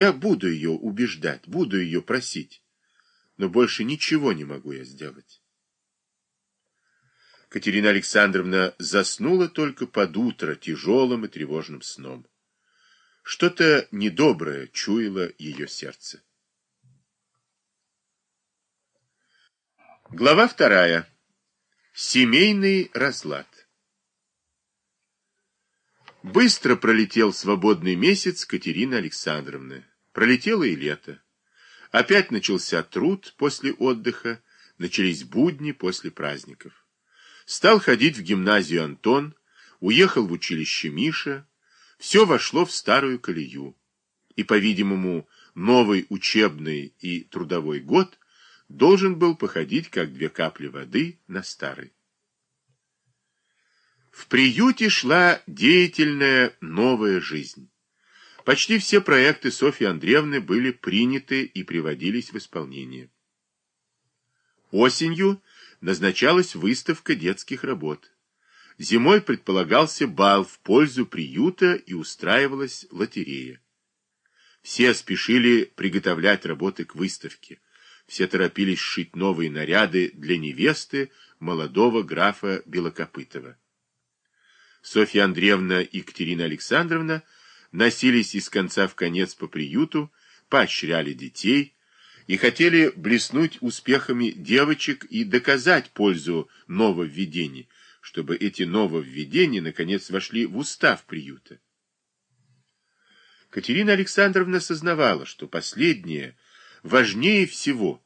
Я буду ее убеждать, буду ее просить, но больше ничего не могу я сделать. Катерина Александровна заснула только под утро тяжелым и тревожным сном. Что-то недоброе чуяло ее сердце. Глава вторая. Семейный разлад. Быстро пролетел свободный месяц Катерины Александровны. Пролетело и лето. Опять начался труд после отдыха, начались будни после праздников. Стал ходить в гимназию Антон, уехал в училище Миша, все вошло в старую колею. И, по-видимому, новый учебный и трудовой год должен был походить, как две капли воды, на старый. В приюте шла деятельная новая жизнь. Почти все проекты Софьи Андреевны были приняты и приводились в исполнение. Осенью назначалась выставка детских работ. Зимой предполагался бал в пользу приюта и устраивалась лотерея. Все спешили приготовлять работы к выставке. Все торопились сшить новые наряды для невесты молодого графа Белокопытова. Софья Андреевна и Екатерина Александровна носились из конца в конец по приюту, поощряли детей и хотели блеснуть успехами девочек и доказать пользу нововведений, чтобы эти нововведения наконец вошли в устав приюта. Катерина Александровна сознавала, что последнее важнее всего,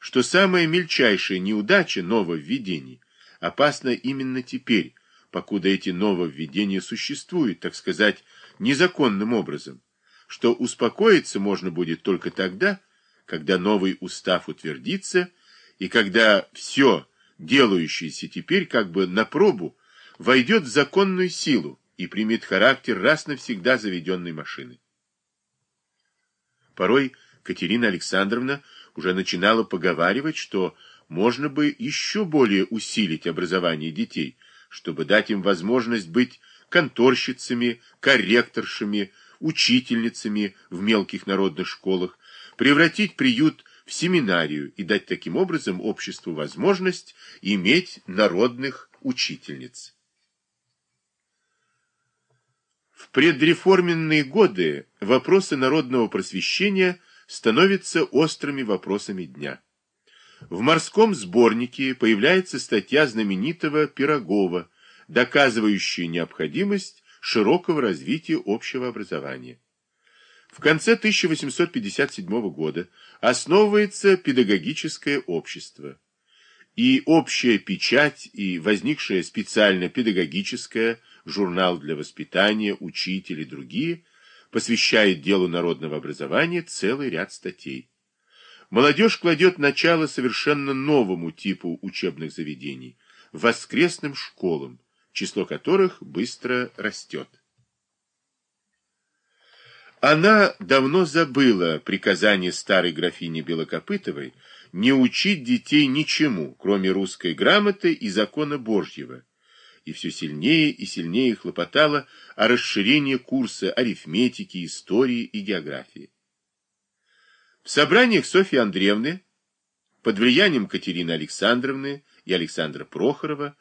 что самая мельчайшая неудача нововведений опасна именно теперь, покуда эти нововведения существуют, так сказать, незаконным образом, что успокоиться можно будет только тогда, когда новый устав утвердится, и когда все, делающееся теперь как бы на пробу, войдет в законную силу и примет характер раз навсегда заведенной машины. Порой Катерина Александровна уже начинала поговаривать, что можно бы еще более усилить образование детей, чтобы дать им возможность быть конторщицами, корректоршами, учительницами в мелких народных школах, превратить приют в семинарию и дать таким образом обществу возможность иметь народных учительниц. В предреформенные годы вопросы народного просвещения становятся острыми вопросами дня. В морском сборнике появляется статья знаменитого Пирогова, доказывающая необходимость широкого развития общего образования. В конце 1857 года основывается педагогическое общество. И общая печать, и возникшая специально педагогическая, журнал для воспитания, учитель и другие, посвящает делу народного образования целый ряд статей. Молодежь кладет начало совершенно новому типу учебных заведений – воскресным школам, число которых быстро растет. Она давно забыла приказание старой графини Белокопытовой не учить детей ничему, кроме русской грамоты и закона Божьего, и все сильнее и сильнее хлопотала о расширении курса арифметики, истории и географии. В собраниях Софьи Андреевны под влиянием Катерины Александровны и Александра Прохорова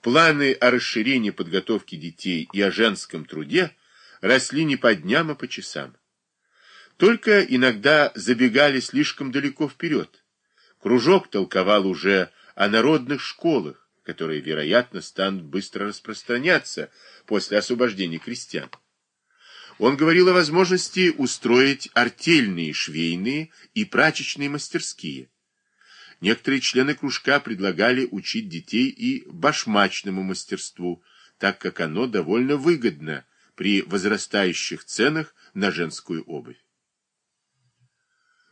планы о расширении подготовки детей и о женском труде росли не по дням, а по часам. Только иногда забегали слишком далеко вперед. Кружок толковал уже о народных школах, которые, вероятно, станут быстро распространяться после освобождения крестьян. Он говорил о возможности устроить артельные, швейные и прачечные мастерские. Некоторые члены кружка предлагали учить детей и башмачному мастерству, так как оно довольно выгодно при возрастающих ценах на женскую обувь.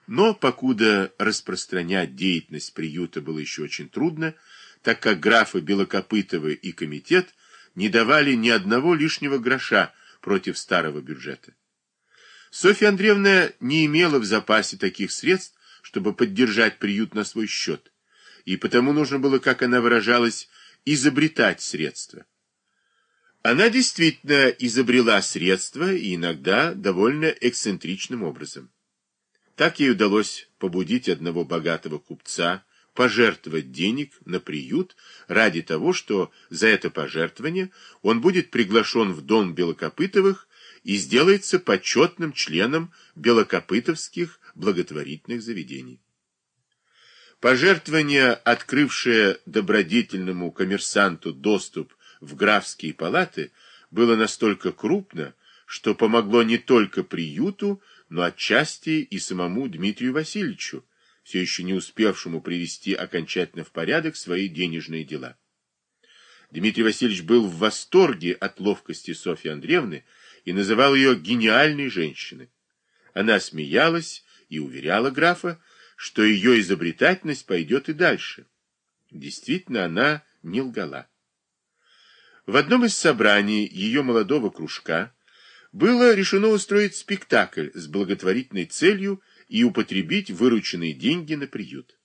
Но, покуда распространять деятельность приюта было еще очень трудно, так как графы Белокопытовы и комитет не давали ни одного лишнего гроша против старого бюджета. Софья Андреевна не имела в запасе таких средств, чтобы поддержать приют на свой счет, и потому нужно было, как она выражалась, изобретать средства. Она действительно изобрела средства и иногда довольно эксцентричным образом. Так ей удалось побудить одного богатого купца пожертвовать денег на приют ради того, что за это пожертвование он будет приглашен в дом Белокопытовых и сделается почетным членом Белокопытовских благотворительных заведений. Пожертвование, открывшее добродетельному коммерсанту доступ в графские палаты, было настолько крупно, что помогло не только приюту, но отчасти и самому Дмитрию Васильевичу, все еще не успевшему привести окончательно в порядок свои денежные дела. Дмитрий Васильевич был в восторге от ловкости Софьи Андреевны и называл ее гениальной женщиной. Она смеялась и уверяла графа, что ее изобретательность пойдет и дальше. Действительно, она не лгала. В одном из собраний ее молодого кружка было решено устроить спектакль с благотворительной целью и употребить вырученные деньги на приют.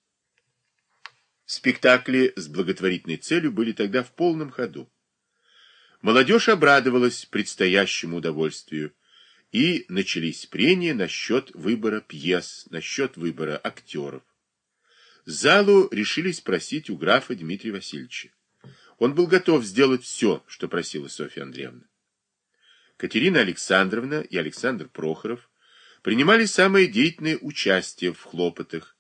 Спектакли с благотворительной целью были тогда в полном ходу. Молодежь обрадовалась предстоящему удовольствию, и начались прения насчет выбора пьес, насчет выбора актеров. Залу решили спросить у графа Дмитрия Васильевича. Он был готов сделать все, что просила Софья Андреевна. Катерина Александровна и Александр Прохоров принимали самое деятельное участие в хлопотах,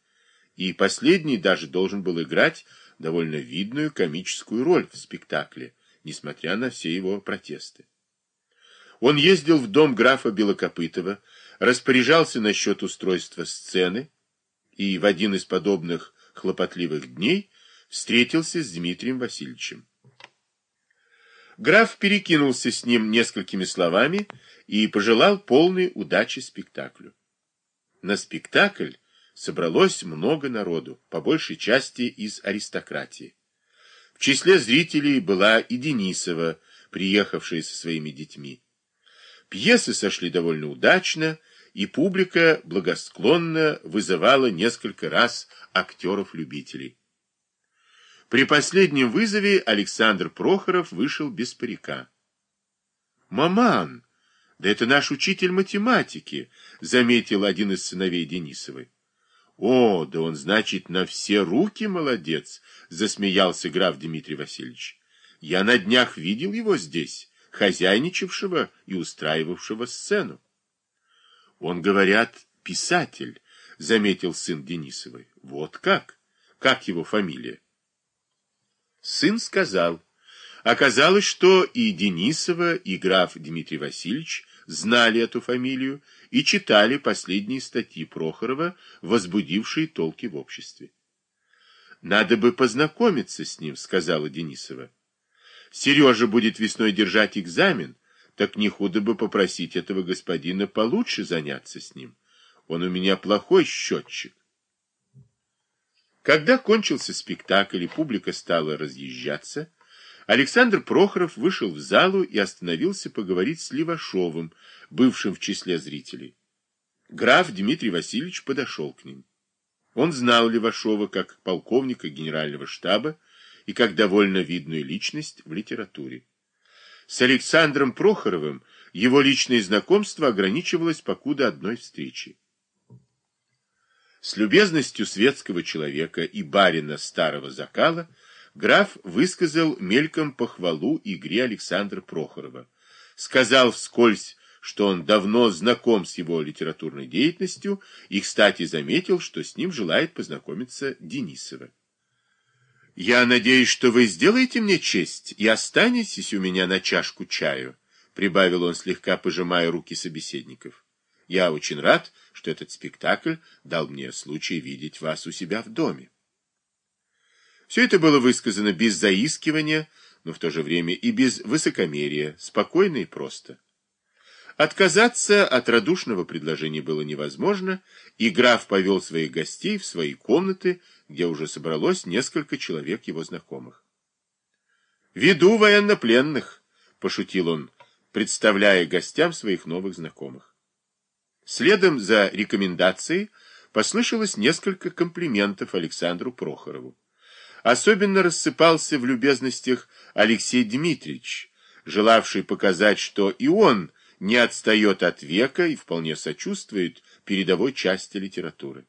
и последний даже должен был играть довольно видную комическую роль в спектакле, несмотря на все его протесты. Он ездил в дом графа Белокопытова, распоряжался насчет устройства сцены, и в один из подобных хлопотливых дней встретился с Дмитрием Васильевичем. Граф перекинулся с ним несколькими словами и пожелал полной удачи спектаклю. На спектакль собралось много народу, по большей части из аристократии. В числе зрителей была и Денисова, приехавшая со своими детьми. Пьесы сошли довольно удачно, и публика благосклонно вызывала несколько раз актеров-любителей. При последнем вызове Александр Прохоров вышел без парика. «Маман, да это наш учитель математики», — заметил один из сыновей Денисовой. «О, да он, значит, на все руки молодец», — засмеялся граф Дмитрий Васильевич. «Я на днях видел его здесь, хозяйничавшего и устраивавшего сцену». «Он, говорят, писатель», — заметил сын Денисовой. «Вот как? Как его фамилия?» Сын сказал. Оказалось, что и Денисова, и граф Дмитрий Васильевич знали эту фамилию и читали последние статьи Прохорова, возбудившие толки в обществе. «Надо бы познакомиться с ним», — сказала Денисова. «Сережа будет весной держать экзамен, так не худо бы попросить этого господина получше заняться с ним. Он у меня плохой счетчик». Когда кончился спектакль и публика стала разъезжаться, Александр Прохоров вышел в залу и остановился поговорить с Левашовым, бывшим в числе зрителей. Граф Дмитрий Васильевич подошел к ним. Он знал Левашова как полковника генерального штаба и как довольно видную личность в литературе. С Александром Прохоровым его личное знакомство ограничивалось покуда одной встречи. С любезностью светского человека и барина старого закала граф высказал мельком похвалу игре Александра Прохорова. Сказал вскользь, что он давно знаком с его литературной деятельностью и, кстати, заметил, что с ним желает познакомиться Денисова. «Я надеюсь, что вы сделаете мне честь и останетесь у меня на чашку чаю», прибавил он, слегка пожимая руки собеседников. Я очень рад, что этот спектакль дал мне случай видеть вас у себя в доме. Все это было высказано без заискивания, но в то же время и без высокомерия, спокойно и просто. Отказаться от радушного предложения было невозможно, и граф повел своих гостей в свои комнаты, где уже собралось несколько человек его знакомых. «Веду военнопленных», — пошутил он, представляя гостям своих новых знакомых. Следом за рекомендацией послышалось несколько комплиментов Александру Прохорову. Особенно рассыпался в любезностях Алексей Дмитриевич, желавший показать, что и он не отстает от века и вполне сочувствует передовой части литературы.